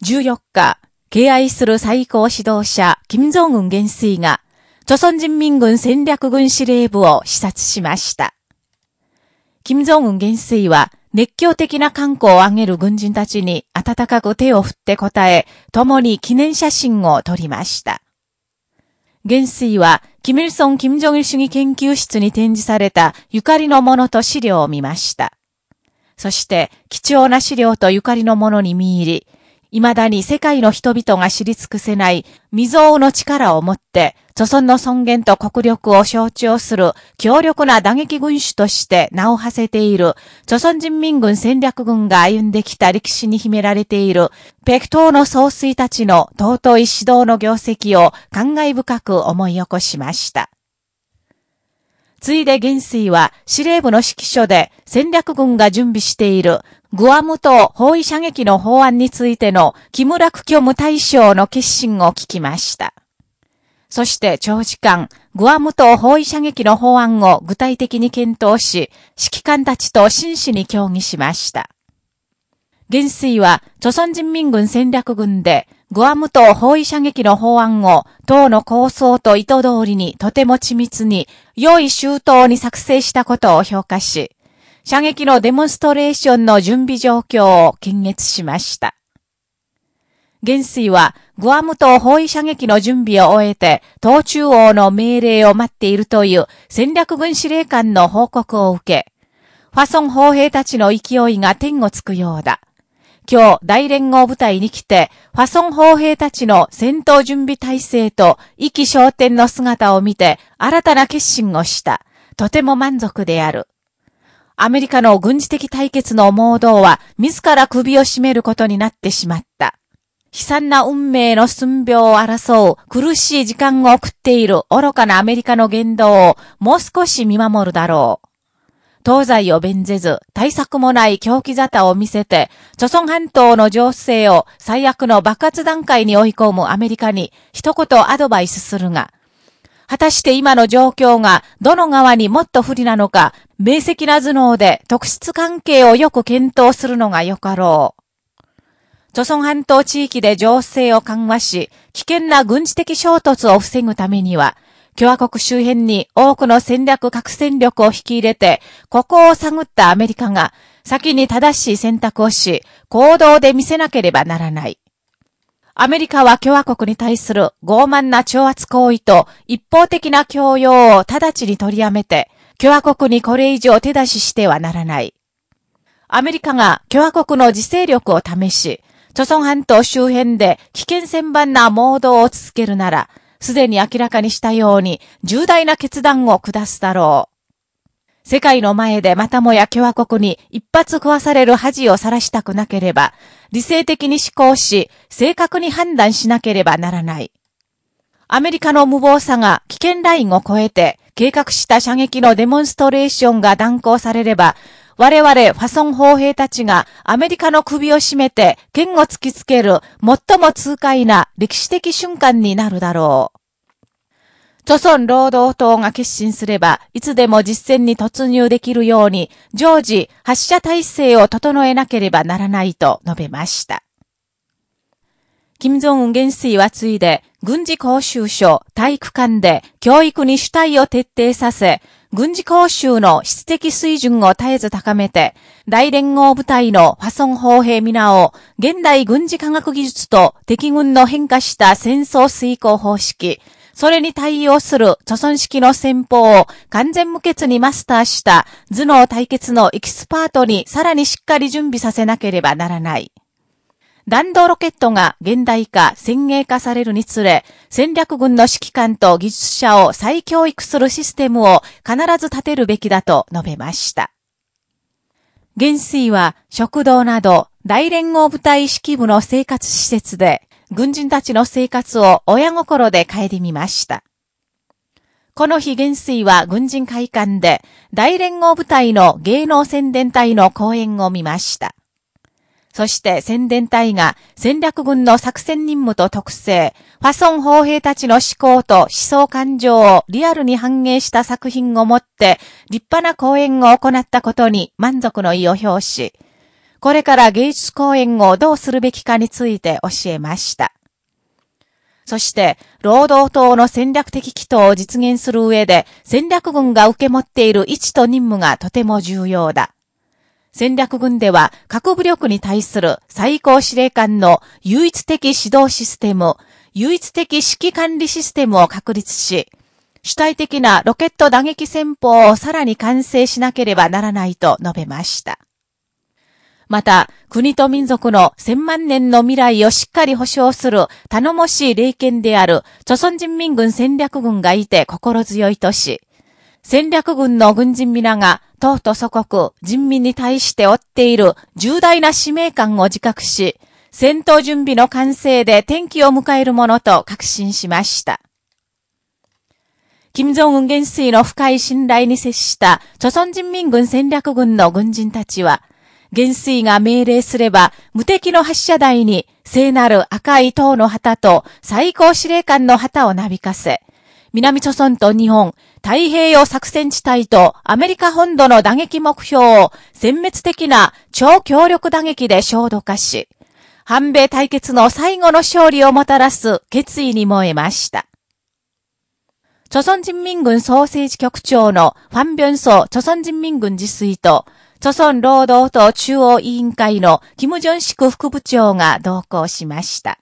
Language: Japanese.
14日、敬愛する最高指導者、金正恩元帥が、朝鮮人民軍戦略軍司令部を視察しました。金正恩元帥は、熱狂的な観光を上げる軍人たちに温かく手を振って答え、共に記念写真を撮りました。元帥は、キミルソン・キム・ジョギル主義研究室に展示されたゆかりのものと資料を見ました。そして、貴重な資料とゆかりのものに見入り、未だに世界の人々が知り尽くせない未曾有の力を持って、祖孫の尊厳と国力を象徴する強力な打撃軍主として名を馳せている、祖孫人民軍戦略軍が歩んできた歴史に秘められている、北東の総帥たちの尊い指導の業績を感慨深く思い起こしました。ついで元帥は司令部の指揮所で戦略軍が準備しているグアム島包囲射撃の法案についての木村区虚無大将の決心を聞きました。そして長時間、グアム島包囲射撃の法案を具体的に検討し、指揮官たちと真摯に協議しました。元帥は、朝鮮人民軍戦略軍で、グアム島包囲射撃の法案を、党の構想と意図通りにとても緻密に、良い周到に作成したことを評価し、射撃のデモンストレーションの準備状況を検閲しました。元帥は、グアム島包囲射撃の準備を終えて、党中央の命令を待っているという戦略軍司令官の報告を受け、ファソン砲兵たちの勢いが天をつくようだ。今日、大連合部隊に来て、ファソン砲兵たちの戦闘準備体制と意気昇天の姿を見て、新たな決心をした。とても満足である。アメリカの軍事的対決の盲導は自ら首を絞めることになってしまった。悲惨な運命の寸秒を争う苦しい時間を送っている愚かなアメリカの言動をもう少し見守るだろう。東西を弁ぜず、対策もない狂気沙汰を見せて、著孫半島の情勢を最悪の爆発段階に追い込むアメリカに一言アドバイスするが、果たして今の状況がどの側にもっと不利なのか、明晰な頭脳で特質関係をよく検討するのがよかろう。朝鮮半島地域で情勢を緩和し、危険な軍事的衝突を防ぐためには、共和国周辺に多くの戦略核戦力を引き入れて、ここを探ったアメリカが、先に正しい選択をし、行動で見せなければならない。アメリカは共和国に対する傲慢な挑発行為と一方的な強要を直ちに取りやめて、共和国にこれ以上手出ししてはならない。アメリカが共和国の自制力を試し、朝鮮半島周辺で危険千番なモードを続けるなら、すでに明らかにしたように重大な決断を下すだろう。世界の前でまたもや共和国に一発食わされる恥をさらしたくなければ、理性的に思考し、正確に判断しなければならない。アメリカの無謀さが危険ラインを超えて、計画した射撃のデモンストレーションが断行されれば、我々ファソン砲兵たちがアメリカの首を絞めて剣を突きつける最も痛快な歴史的瞬間になるだろう。著村労働党が決心すれば、いつでも実戦に突入できるように、常時発射体制を整えなければならないと述べました。金正恩元帥はついで、軍事講習所、体育館で教育に主体を徹底させ、軍事講習の質的水準を絶えず高めて、大連合部隊のファソン砲兵皆を、現代軍事科学技術と敵軍の変化した戦争遂行方式、それに対応する著存式の戦法を完全無欠にマスターした頭脳対決のエキスパートにさらにしっかり準備させなければならない。弾道ロケットが現代化、先鋭化されるにつれ、戦略軍の指揮官と技術者を再教育するシステムを必ず立てるべきだと述べました。元帥は食堂など大連合部隊指揮部の生活施設で軍人たちの生活を親心で顧みました。この日元帥は軍人会館で大連合部隊の芸能宣伝隊の講演を見ました。そして宣伝隊が戦略軍の作戦任務と特性、ファソン砲兵たちの思考と思想感情をリアルに反映した作品をもって立派な講演を行ったことに満足の意を表し、これから芸術公演をどうするべきかについて教えました。そして、労働党の戦略的祈祷を実現する上で、戦略軍が受け持っている位置と任務がとても重要だ。戦略軍では、核武力に対する最高司令官の唯一的指導システム、唯一的指揮管理システムを確立し、主体的なロケット打撃戦法をさらに完成しなければならないと述べました。また、国と民族の千万年の未来をしっかり保障する頼もしい霊剣である、朝鮮人民軍戦略軍がいて心強いとし、戦略軍の軍人皆が、党と祖国、人民に対して負っている重大な使命感を自覚し、戦闘準備の完成で転機を迎えるものと確信しました。金正恩元帥の深い信頼に接した、朝鮮人民軍戦略軍の軍人たちは、元帥が命令すれば、無敵の発射台に聖なる赤い塔の旗と最高司令官の旗をなびかせ、南朝鮮と日本、太平洋作戦地帯とアメリカ本土の打撃目標を殲滅的な超強力打撃で焦土化し、反米対決の最後の勝利をもたらす決意に燃えました。朝鮮人民軍総政治局長のファンビョンソ朝鮮人民軍自炊と朝鮮労働党中央委員会のキム・ジョンシク副部長が同行しました。